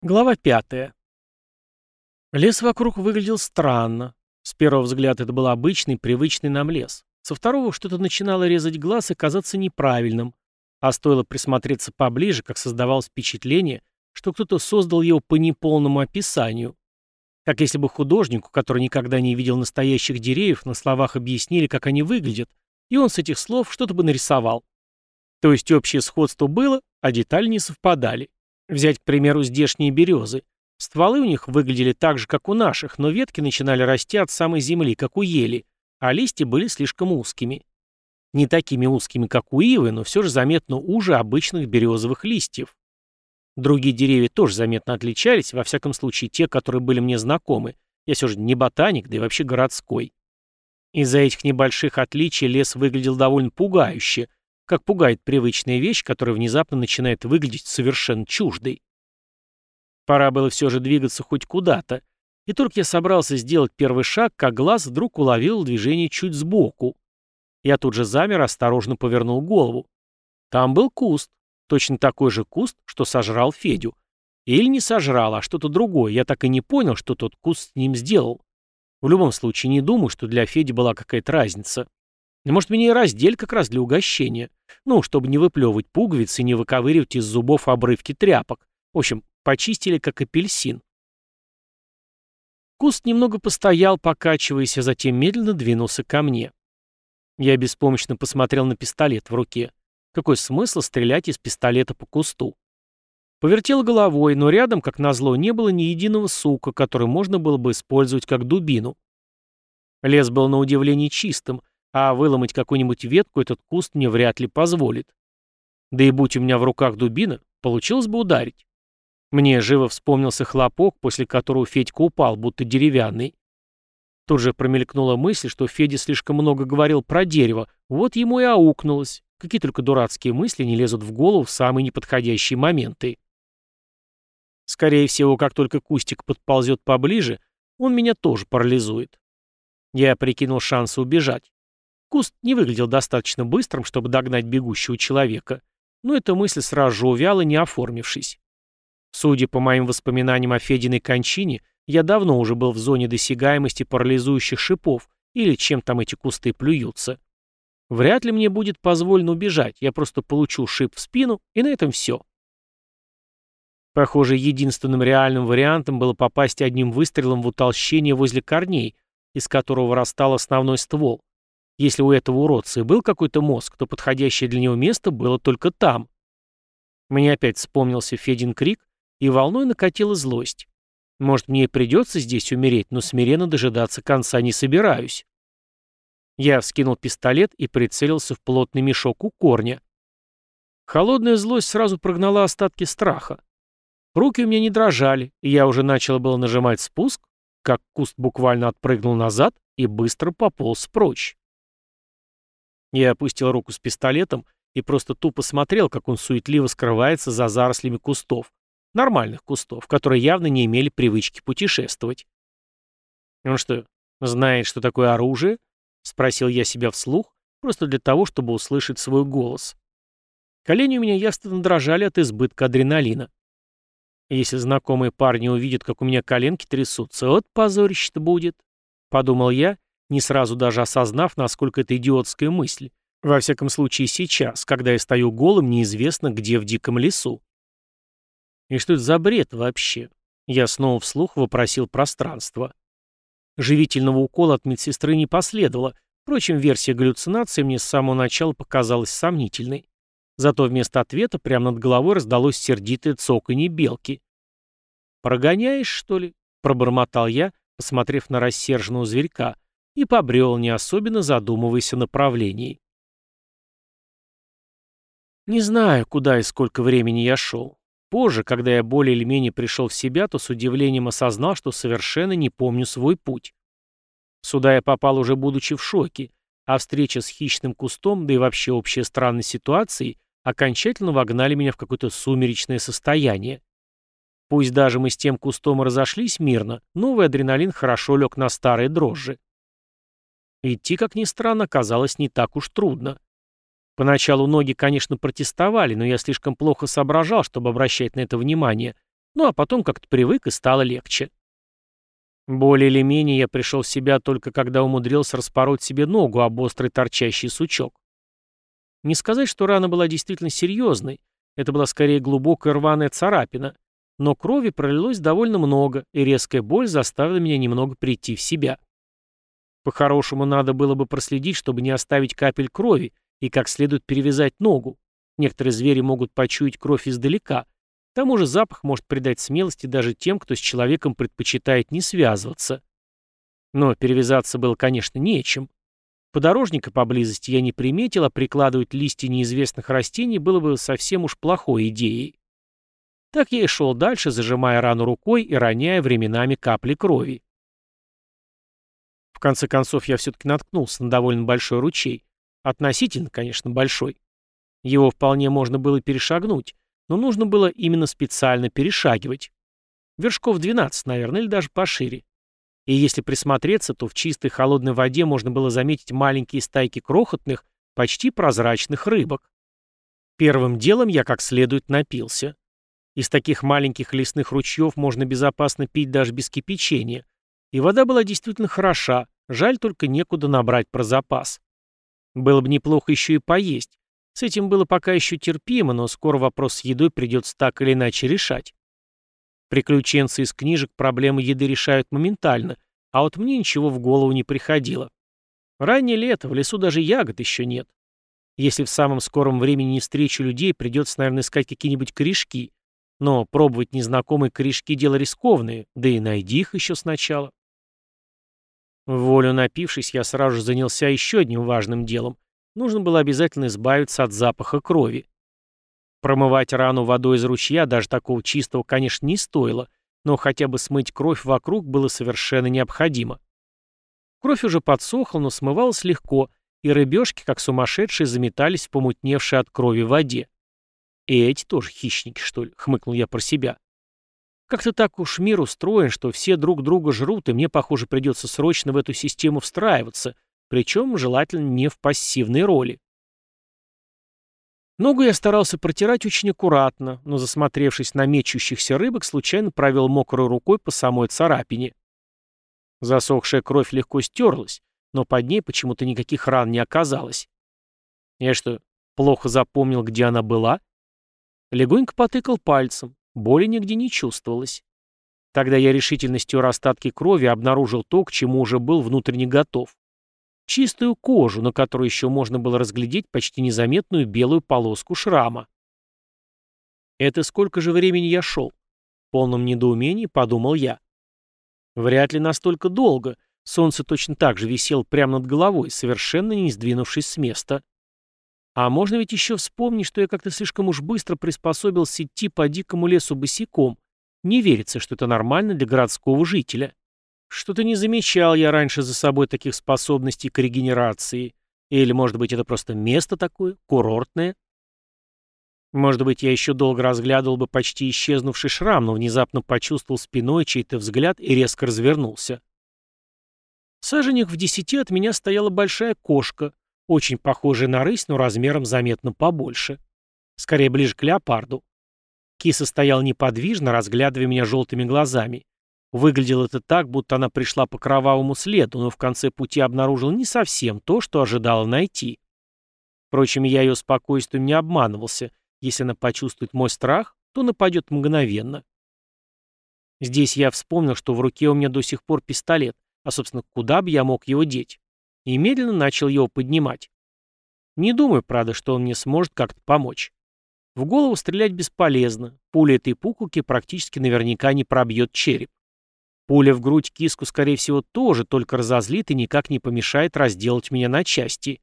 Глава пятая. Лес вокруг выглядел странно. С первого взгляда это был обычный, привычный нам лес. Со второго что-то начинало резать глаз и казаться неправильным. А стоило присмотреться поближе, как создавалось впечатление, что кто-то создал его по неполному описанию. Как если бы художнику, который никогда не видел настоящих деревьев, на словах объяснили, как они выглядят, и он с этих слов что-то бы нарисовал. То есть общее сходство было, а детали не совпадали. Взять, к примеру, здешние березы. Стволы у них выглядели так же, как у наших, но ветки начинали расти от самой земли, как у ели, а листья были слишком узкими. Не такими узкими, как у ивы, но все же заметно уже обычных березовых листьев. Другие деревья тоже заметно отличались, во всяком случае те, которые были мне знакомы. Я все же не ботаник, да и вообще городской. Из-за этих небольших отличий лес выглядел довольно пугающе, как пугает привычная вещь, которая внезапно начинает выглядеть совершенно чуждой. Пора было все же двигаться хоть куда-то, и только я собрался сделать первый шаг, как глаз вдруг уловил движение чуть сбоку. Я тут же замер, осторожно повернул голову. Там был куст, точно такой же куст, что сожрал Федю. Или не сожрал, а что-то другое, я так и не понял, что тот куст с ним сделал. В любом случае, не думаю, что для Феди была какая-то разница. Может, меня и раздель как раз для угощения. Ну, чтобы не выплевывать пуговицы и не выковыривать из зубов обрывки тряпок. В общем, почистили как апельсин. Куст немного постоял, покачиваясь, а затем медленно двинулся ко мне. Я беспомощно посмотрел на пистолет в руке. Какой смысл стрелять из пистолета по кусту? Повертел головой, но рядом, как назло, не было ни единого сука, который можно было бы использовать как дубину. Лес был на удивление чистым, а выломать какую-нибудь ветку этот куст мне вряд ли позволит. Да и будь у меня в руках дубина, получилось бы ударить. Мне живо вспомнился хлопок, после которого Федька упал, будто деревянный. Тут же промелькнула мысль, что Федя слишком много говорил про дерево, вот ему и аукнулось. Какие только дурацкие мысли не лезут в голову в самые неподходящие моменты. Скорее всего, как только кустик подползет поближе, он меня тоже парализует. Я прикинул шансы убежать. Куст не выглядел достаточно быстрым, чтобы догнать бегущего человека, но эта мысль сразу же увяла, не оформившись. Судя по моим воспоминаниям о Фединой кончине, я давно уже был в зоне досягаемости парализующих шипов, или чем там эти кусты плюются. Вряд ли мне будет позволено убежать, я просто получу шип в спину, и на этом все. Похоже, единственным реальным вариантом было попасть одним выстрелом в утолщение возле корней, из которого вырастал основной ствол. Если у этого уродца и был какой-то мозг, то подходящее для него место было только там. Мне опять вспомнился Федин крик, и волной накатила злость. Может, мне и придется здесь умереть, но смиренно дожидаться конца не собираюсь. Я вскинул пистолет и прицелился в плотный мешок у корня. Холодная злость сразу прогнала остатки страха. Руки у меня не дрожали, и я уже начал было нажимать спуск, как куст буквально отпрыгнул назад и быстро пополз прочь. Я опустил руку с пистолетом и просто тупо смотрел, как он суетливо скрывается за зарослями кустов. Нормальных кустов, которые явно не имели привычки путешествовать. «Он что, знает, что такое оружие?» — спросил я себя вслух, просто для того, чтобы услышать свой голос. Колени у меня явственно дрожали от избытка адреналина. Если знакомые парни увидят, как у меня коленки трясутся, вот позорище-то будет, — подумал я не сразу даже осознав, насколько это идиотская мысль. Во всяком случае сейчас, когда я стою голым, неизвестно где в диком лесу. И что это за бред вообще? Я снова вслух вопросил пространство. Живительного укола от медсестры не последовало, впрочем, версия галлюцинации мне с самого начала показалась сомнительной. Зато вместо ответа прямо над головой раздалось сердитое цоканье белки. «Прогоняешь, что ли?» — пробормотал я, посмотрев на рассерженного зверька, и побрел, не особенно задумываясь о направлении. Не знаю, куда и сколько времени я шел. Позже, когда я более или менее пришел в себя, то с удивлением осознал, что совершенно не помню свой путь. Сюда я попал уже будучи в шоке, а встреча с хищным кустом, да и вообще общая странная ситуация, окончательно вогнали меня в какое-то сумеречное состояние. Пусть даже мы с тем кустом разошлись мирно, новый адреналин хорошо лег на старые дрожжи. Идти, как ни странно, казалось не так уж трудно. Поначалу ноги, конечно, протестовали, но я слишком плохо соображал, чтобы обращать на это внимание, Ну а потом как-то привык и стало легче. Более или менее я пришел в себя только когда умудрился распороть себе ногу об острый торчащий сучок. Не сказать, что рана была действительно серьезной, это была скорее глубокая рваная царапина, но крови пролилось довольно много, и резкая боль заставила меня немного прийти в себя. По-хорошему, надо было бы проследить, чтобы не оставить капель крови и как следует перевязать ногу. Некоторые звери могут почуять кровь издалека, к тому же запах может придать смелости даже тем, кто с человеком предпочитает не связываться. Но перевязаться было, конечно, нечем. Подорожника поблизости я не приметил, а прикладывать листья неизвестных растений было бы совсем уж плохой идеей. Так я и шел дальше, зажимая рану рукой и роняя временами капли крови. В конце концов, я все-таки наткнулся на довольно большой ручей. Относительно, конечно, большой. Его вполне можно было перешагнуть, но нужно было именно специально перешагивать. Вершков 12, наверное, или даже пошире. И если присмотреться, то в чистой холодной воде можно было заметить маленькие стайки крохотных, почти прозрачных рыбок. Первым делом я как следует напился. Из таких маленьких лесных ручьев можно безопасно пить даже без кипячения. И вода была действительно хороша, жаль только некуда набрать про запас. Было бы неплохо еще и поесть, с этим было пока еще терпимо, но скоро вопрос с едой придется так или иначе решать. Приключенцы из книжек проблемы еды решают моментально, а вот мне ничего в голову не приходило. Раннее лето, в лесу даже ягод еще нет. Если в самом скором времени не встречу людей, придется, наверное, искать какие-нибудь корешки. Но пробовать незнакомые корешки – дело рискованное, да и найди их еще сначала. Волю напившись, я сразу же занялся еще одним важным делом нужно было обязательно избавиться от запаха крови. Промывать рану водой из ручья, даже такого чистого, конечно, не стоило, но хотя бы смыть кровь вокруг было совершенно необходимо. Кровь уже подсохла, но смывалась легко, и рыбешки, как сумасшедшие, заметались в помутневшей от крови воде. И эти тоже хищники, что ли, хмыкнул я про себя. Как-то так уж мир устроен, что все друг друга жрут, и мне, похоже, придется срочно в эту систему встраиваться — причем желательно не в пассивной роли. Ногу я старался протирать очень аккуратно, но, засмотревшись на мечущихся рыбок, случайно провел мокрой рукой по самой царапине. Засохшая кровь легко стерлась, но под ней почему-то никаких ран не оказалось. Я что, плохо запомнил, где она была? Легонько потыкал пальцем, боли нигде не чувствовалось. Тогда я решительностью остатки крови обнаружил то, к чему уже был внутренне готов чистую кожу, на которой еще можно было разглядеть почти незаметную белую полоску шрама. Это сколько же времени я шел? В полном недоумении подумал я. Вряд ли настолько долго. Солнце точно так же висело прямо над головой, совершенно не сдвинувшись с места. А можно ведь еще вспомнить, что я как-то слишком уж быстро приспособился идти по дикому лесу босиком. Не верится, что это нормально для городского жителя. Что-то не замечал я раньше за собой таких способностей к регенерации. Или, может быть, это просто место такое, курортное? Может быть, я еще долго разглядывал бы почти исчезнувший шрам, но внезапно почувствовал спиной чей-то взгляд и резко развернулся. В саженях в десяти от меня стояла большая кошка, очень похожая на рысь, но размером заметно побольше. Скорее, ближе к леопарду. Киса стояла неподвижно, разглядывая меня желтыми глазами. Выглядело это так, будто она пришла по кровавому следу, но в конце пути обнаружила не совсем то, что ожидала найти. Впрочем, я ее спокойствием не обманывался. Если она почувствует мой страх, то нападет мгновенно. Здесь я вспомнил, что в руке у меня до сих пор пистолет, а, собственно, куда бы я мог его деть? И медленно начал его поднимать. Не думаю, правда, что он мне сможет как-то помочь. В голову стрелять бесполезно, пуля этой пуколки практически наверняка не пробьет череп. Пуля в грудь киску, скорее всего, тоже только разозлит и никак не помешает разделать меня на части.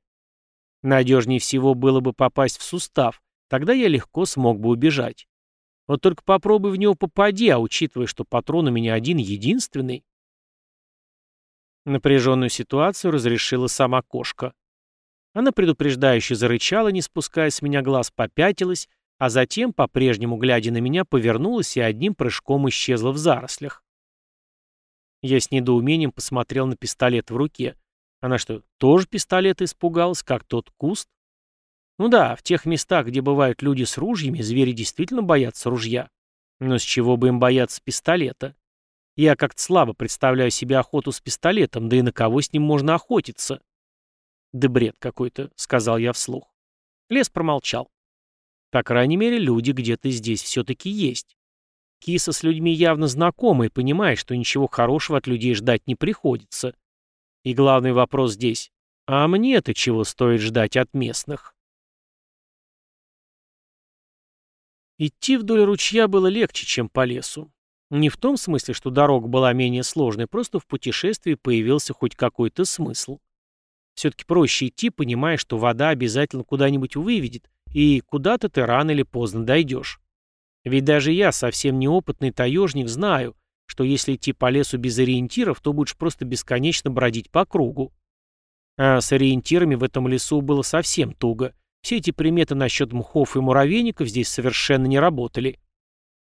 Надежнее всего было бы попасть в сустав, тогда я легко смог бы убежать. Вот только попробуй в него попади, а учитывая, что патрон у меня один-единственный. Напряженную ситуацию разрешила сама кошка. Она предупреждающе зарычала, не спуская с меня глаз, попятилась, а затем, по-прежнему глядя на меня, повернулась и одним прыжком исчезла в зарослях. Я с недоумением посмотрел на пистолет в руке. Она что, тоже пистолет испугалась, как тот куст? Ну да, в тех местах, где бывают люди с ружьями, звери действительно боятся ружья. Но с чего бы им бояться пистолета? Я как-то слабо представляю себе охоту с пистолетом, да и на кого с ним можно охотиться. Да бред какой-то, сказал я вслух. Лес промолчал. По крайней мере, люди где-то здесь все-таки есть. Киса с людьми явно знакома и понимает, что ничего хорошего от людей ждать не приходится. И главный вопрос здесь. А мне-то чего стоит ждать от местных? Идти вдоль ручья было легче, чем по лесу. Не в том смысле, что дорога была менее сложной, просто в путешествии появился хоть какой-то смысл. Все-таки проще идти, понимая, что вода обязательно куда-нибудь выведет, и куда-то ты рано или поздно дойдешь. Ведь даже я, совсем неопытный таежник, знаю, что если идти по лесу без ориентиров, то будешь просто бесконечно бродить по кругу. А с ориентирами в этом лесу было совсем туго. Все эти приметы насчет мхов и муравейников здесь совершенно не работали.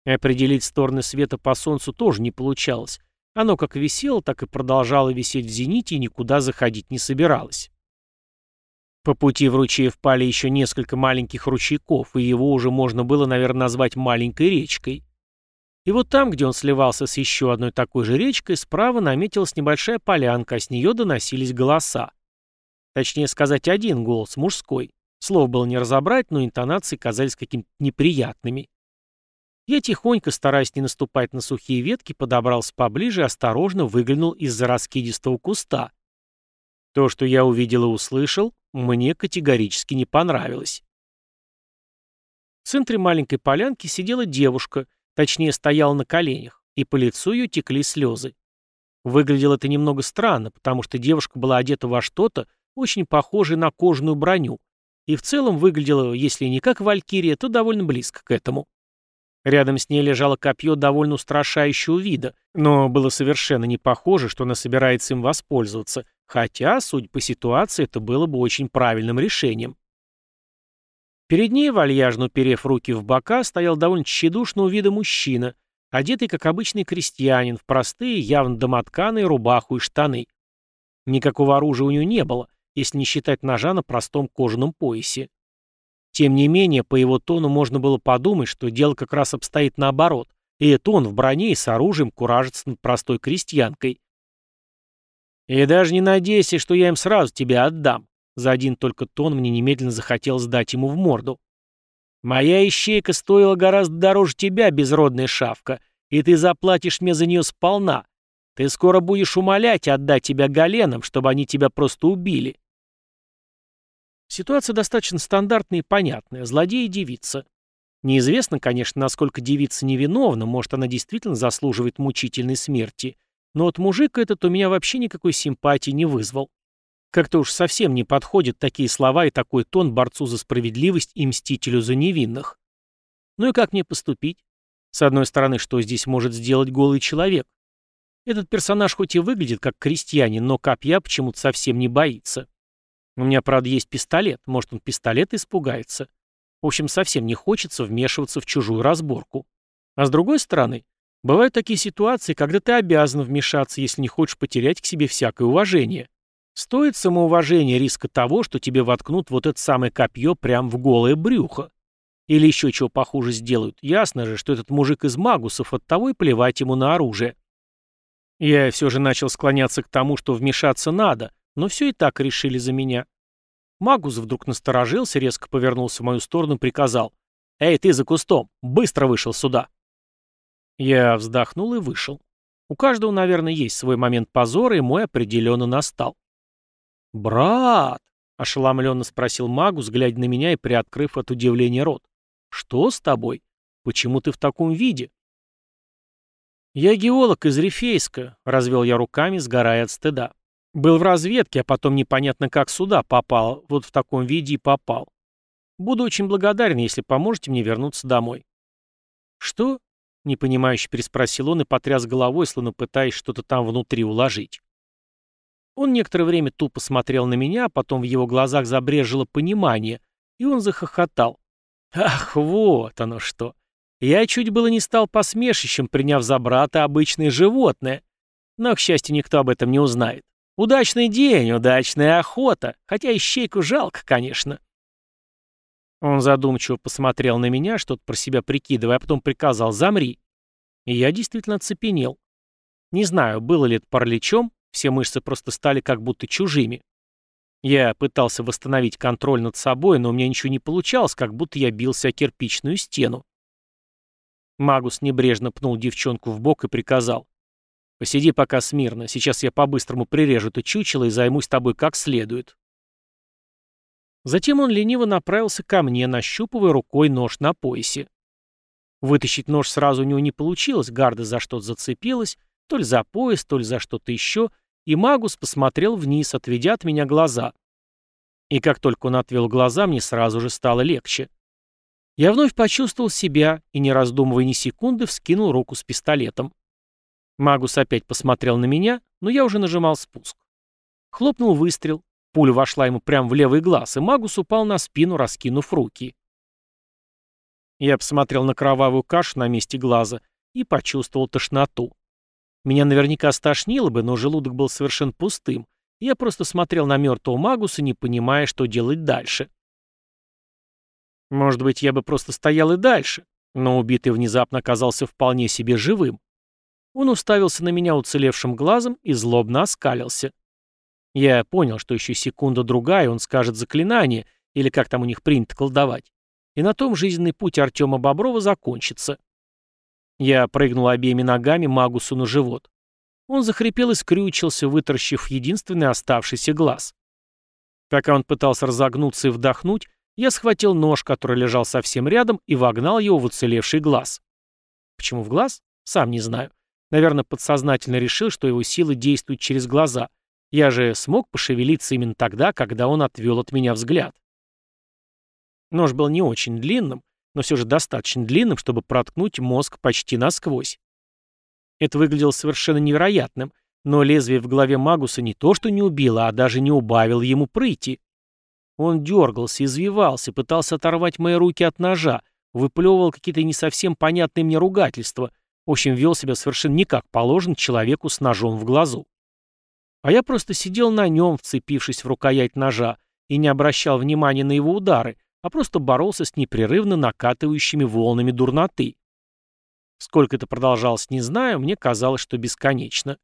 Определить стороны света по солнцу тоже не получалось. Оно как висело, так и продолжало висеть в зените и никуда заходить не собиралось. По пути в ручей впали еще несколько маленьких ручейков, и его уже можно было, наверное, назвать маленькой речкой. И вот там, где он сливался с еще одной такой же речкой, справа наметилась небольшая полянка, а с нее доносились голоса. Точнее сказать, один голос, мужской. Слов было не разобрать, но интонации казались какими-то неприятными. Я тихонько, стараясь не наступать на сухие ветки, подобрался поближе и осторожно выглянул из-за раскидистого куста. То, что я увидел и услышал, мне категорически не понравилось. В центре маленькой полянки сидела девушка, точнее стояла на коленях, и по лицу ее текли слезы. Выглядело это немного странно, потому что девушка была одета во что-то, очень похожее на кожаную броню, и в целом выглядела, если не как валькирия, то довольно близко к этому. Рядом с ней лежало копье довольно устрашающего вида, но было совершенно не похоже, что она собирается им воспользоваться, хотя, судя по ситуации, это было бы очень правильным решением. Перед ней, вальяжно уперев руки в бока, стоял довольно тщедушного вида мужчина, одетый, как обычный крестьянин, в простые, явно домотканые рубаху и штаны. Никакого оружия у него не было, если не считать ножа на простом кожаном поясе. Тем не менее, по его тону можно было подумать, что дело как раз обстоит наоборот, и это он в броне и с оружием куражится над простой крестьянкой. «И даже не надейся, что я им сразу тебя отдам», за один только тон мне немедленно захотелось дать ему в морду. «Моя ищейка стоила гораздо дороже тебя, безродная шавка, и ты заплатишь мне за нее сполна. Ты скоро будешь умолять отдать тебя Галенам, чтобы они тебя просто убили. Ситуация достаточно стандартная и понятная. Злодей и девица. Неизвестно, конечно, насколько девица невиновна, может, она действительно заслуживает мучительной смерти. Но от мужика этот у меня вообще никакой симпатии не вызвал. Как-то уж совсем не подходят такие слова и такой тон борцу за справедливость и мстителю за невинных. Ну и как мне поступить? С одной стороны, что здесь может сделать голый человек? Этот персонаж хоть и выглядит как крестьянин, но копья почему-то совсем не боится. У меня, правда, есть пистолет. Может, он пистолет испугается. В общем, совсем не хочется вмешиваться в чужую разборку. А с другой стороны, бывают такие ситуации, когда ты обязан вмешаться, если не хочешь потерять к себе всякое уважение. Стоит самоуважение риска того, что тебе воткнут вот это самое копье прямо в голое брюхо. Или еще чего похуже сделают. Ясно же, что этот мужик из магусов, от того и плевать ему на оружие. Я все же начал склоняться к тому, что вмешаться надо, но все и так решили за меня. Магус вдруг насторожился, резко повернулся в мою сторону и приказал. «Эй, ты за кустом! Быстро вышел сюда!» Я вздохнул и вышел. У каждого, наверное, есть свой момент позора, и мой определенно настал. «Брат!» — ошеломленно спросил Магус, глядя на меня и приоткрыв от удивления рот. «Что с тобой? Почему ты в таком виде?» «Я геолог из Рифейска», — развел я руками, сгорая от стыда. Был в разведке, а потом непонятно как сюда попал, вот в таком виде и попал. Буду очень благодарен, если поможете мне вернуться домой. Что? Непонимающе переспросил он и потряс головой, словно пытаясь что-то там внутри уложить. Он некоторое время тупо смотрел на меня, а потом в его глазах забрежило понимание, и он захохотал. Ах, вот оно что. Я чуть было не стал посмешищем, приняв за брата обычное животное. Но, к счастью, никто об этом не узнает. Удачный день, удачная охота, хотя ищейку жалко, конечно. Он задумчиво посмотрел на меня, что-то про себя прикидывая, а потом приказал «замри». И я действительно оцепенел. Не знаю, было ли это параличом, все мышцы просто стали как будто чужими. Я пытался восстановить контроль над собой, но у меня ничего не получалось, как будто я бился о кирпичную стену. Магус небрежно пнул девчонку в бок и приказал. «Посиди пока смирно, сейчас я по-быстрому прирежу это чучело и займусь тобой как следует». Затем он лениво направился ко мне, нащупывая рукой нож на поясе. Вытащить нож сразу у него не получилось, гарда за что-то зацепилась, то ли за пояс, то ли за что-то еще, и Магус посмотрел вниз, отведя от меня глаза. И как только он отвел глаза, мне сразу же стало легче. Я вновь почувствовал себя и, не раздумывая ни секунды, вскинул руку с пистолетом. Магус опять посмотрел на меня, но я уже нажимал спуск. Хлопнул выстрел, Пуля вошла ему прямо в левый глаз, и Магус упал на спину, раскинув руки. Я посмотрел на кровавую кашу на месте глаза и почувствовал тошноту. Меня наверняка стошнило бы, но желудок был совершенно пустым, и я просто смотрел на мертвого Магуса, не понимая, что делать дальше. Может быть, я бы просто стоял и дальше, но убитый внезапно оказался вполне себе живым. Он уставился на меня уцелевшим глазом и злобно оскалился. Я понял, что еще секунда-другая, он скажет заклинание, или как там у них принято колдовать. И на том жизненный путь Артема Боброва закончится. Я прыгнул обеими ногами Магусу на живот. Он захрипел и скрючился, вытаращив единственный оставшийся глаз. Пока он пытался разогнуться и вдохнуть, я схватил нож, который лежал совсем рядом, и вогнал его в уцелевший глаз. Почему в глаз? Сам не знаю. Наверное, подсознательно решил, что его силы действуют через глаза — я же смог пошевелиться именно тогда, когда он отвел от меня взгляд. Нож был не очень длинным, но все же достаточно длинным, чтобы проткнуть мозг почти насквозь. Это выглядело совершенно невероятным, но лезвие в голове Магуса не то что не убило, а даже не убавило ему прыти. Он дергался, извивался, пытался оторвать мои руки от ножа, выплевывал какие-то не совсем понятные мне ругательства, в общем, вел себя совершенно не как положен человеку с ножом в глазу. А я просто сидел на нем, вцепившись в рукоять ножа, и не обращал внимания на его удары, а просто боролся с непрерывно накатывающими волнами дурноты. Сколько это продолжалось, не знаю, мне казалось, что бесконечно.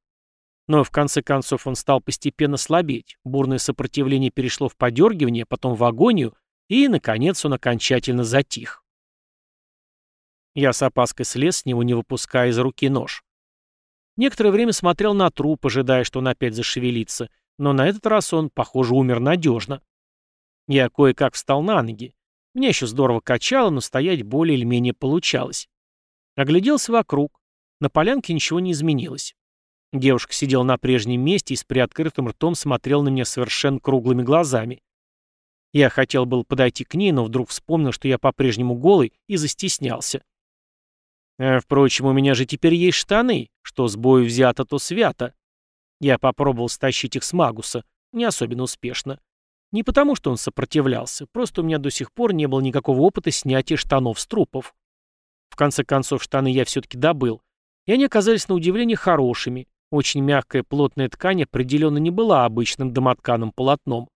Но в конце концов он стал постепенно слабеть, бурное сопротивление перешло в подергивание, потом в агонию, и, наконец, он окончательно затих. Я с опаской слез с него, не выпуская из руки нож. Некоторое время смотрел на труп, ожидая, что он опять зашевелится, но на этот раз он, похоже, умер надежно. Я кое-как встал на ноги. Меня еще здорово качало, но стоять более или менее получалось. Огляделся вокруг. На полянке ничего не изменилось. Девушка сидела на прежнем месте и с приоткрытым ртом смотрела на меня совершенно круглыми глазами. Я хотел был подойти к ней, но вдруг вспомнил, что я по-прежнему голый, и застеснялся. А, впрочем, у меня же теперь есть штаны, что с бою взято, то свято. Я попробовал стащить их с Магуса, не особенно успешно. Не потому, что он сопротивлялся, просто у меня до сих пор не было никакого опыта снятия штанов с трупов. В конце концов, штаны я все-таки добыл, и они оказались на удивление хорошими. Очень мягкая плотная ткань определенно не была обычным домотканым полотном.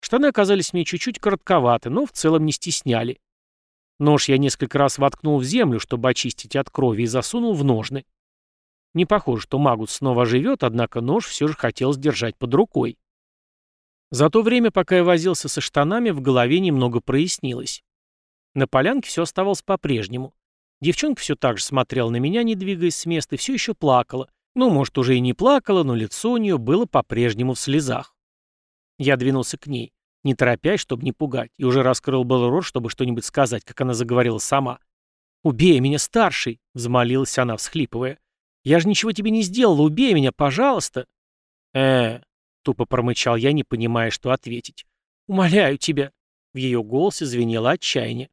Штаны оказались мне чуть-чуть коротковаты, но в целом не стесняли. Нож я несколько раз воткнул в землю, чтобы очистить от крови, и засунул в ножны. Не похоже, что Магут снова живет, однако нож все же хотел сдержать под рукой. За то время, пока я возился со штанами, в голове немного прояснилось. На полянке все оставалось по-прежнему. Девчонка все так же смотрела на меня, не двигаясь с места, и все еще плакала. Ну, может, уже и не плакала, но лицо у нее было по-прежнему в слезах. Я двинулся к ней не торопясь, чтобы не пугать, и уже раскрыл был рот, чтобы что-нибудь сказать, как она заговорила сама. «Убей меня, старший!» — взмолилась она, всхлипывая. «Я же ничего тебе не сделала, убей меня, пожалуйста!» э тупо промычал я, не понимая, что ответить. «Умоляю тебя!» — в ее голосе звенело отчаяние.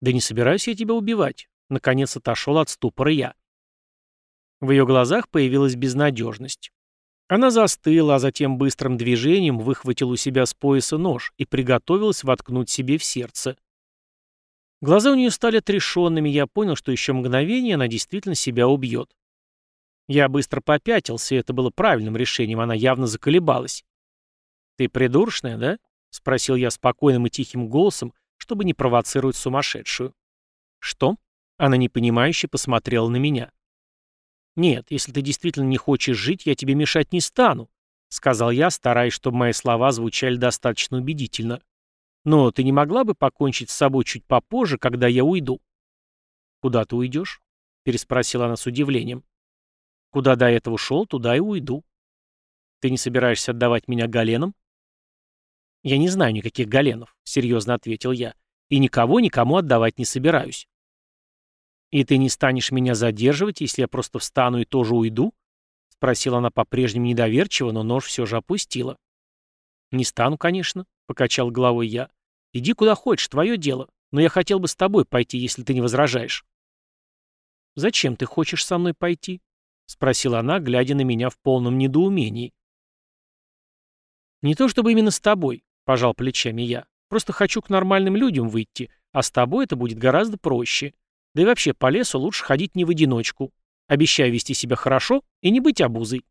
«Да не собираюсь я тебя убивать!» — наконец отошел от ступора я. В ее глазах появилась безнадежность. Она застыла, а затем быстрым движением выхватила у себя с пояса нож и приготовилась воткнуть себе в сердце. Глаза у нее стали отрешенными, я понял, что еще мгновение она действительно себя убьет. Я быстро попятился, и это было правильным решением, она явно заколебалась. «Ты придуршная, да?» — спросил я спокойным и тихим голосом, чтобы не провоцировать сумасшедшую. «Что?» Она непонимающе посмотрела на меня. «Нет, если ты действительно не хочешь жить, я тебе мешать не стану», сказал я, стараясь, чтобы мои слова звучали достаточно убедительно. «Но ты не могла бы покончить с собой чуть попозже, когда я уйду?» «Куда ты уйдешь?» переспросила она с удивлением. «Куда до этого шел, туда и уйду». «Ты не собираешься отдавать меня Галенам?» «Я не знаю никаких Галенов», — серьезно ответил я. «И никого никому отдавать не собираюсь». «И ты не станешь меня задерживать, если я просто встану и тоже уйду?» — спросила она по-прежнему недоверчиво, но нож все же опустила. «Не стану, конечно», — покачал головой я. «Иди куда хочешь, твое дело. Но я хотел бы с тобой пойти, если ты не возражаешь». «Зачем ты хочешь со мной пойти?» — спросила она, глядя на меня в полном недоумении. «Не то чтобы именно с тобой», — пожал плечами я. «Просто хочу к нормальным людям выйти, а с тобой это будет гораздо проще. Да и вообще, по лесу лучше ходить не в одиночку. Обещаю вести себя хорошо и не быть обузой.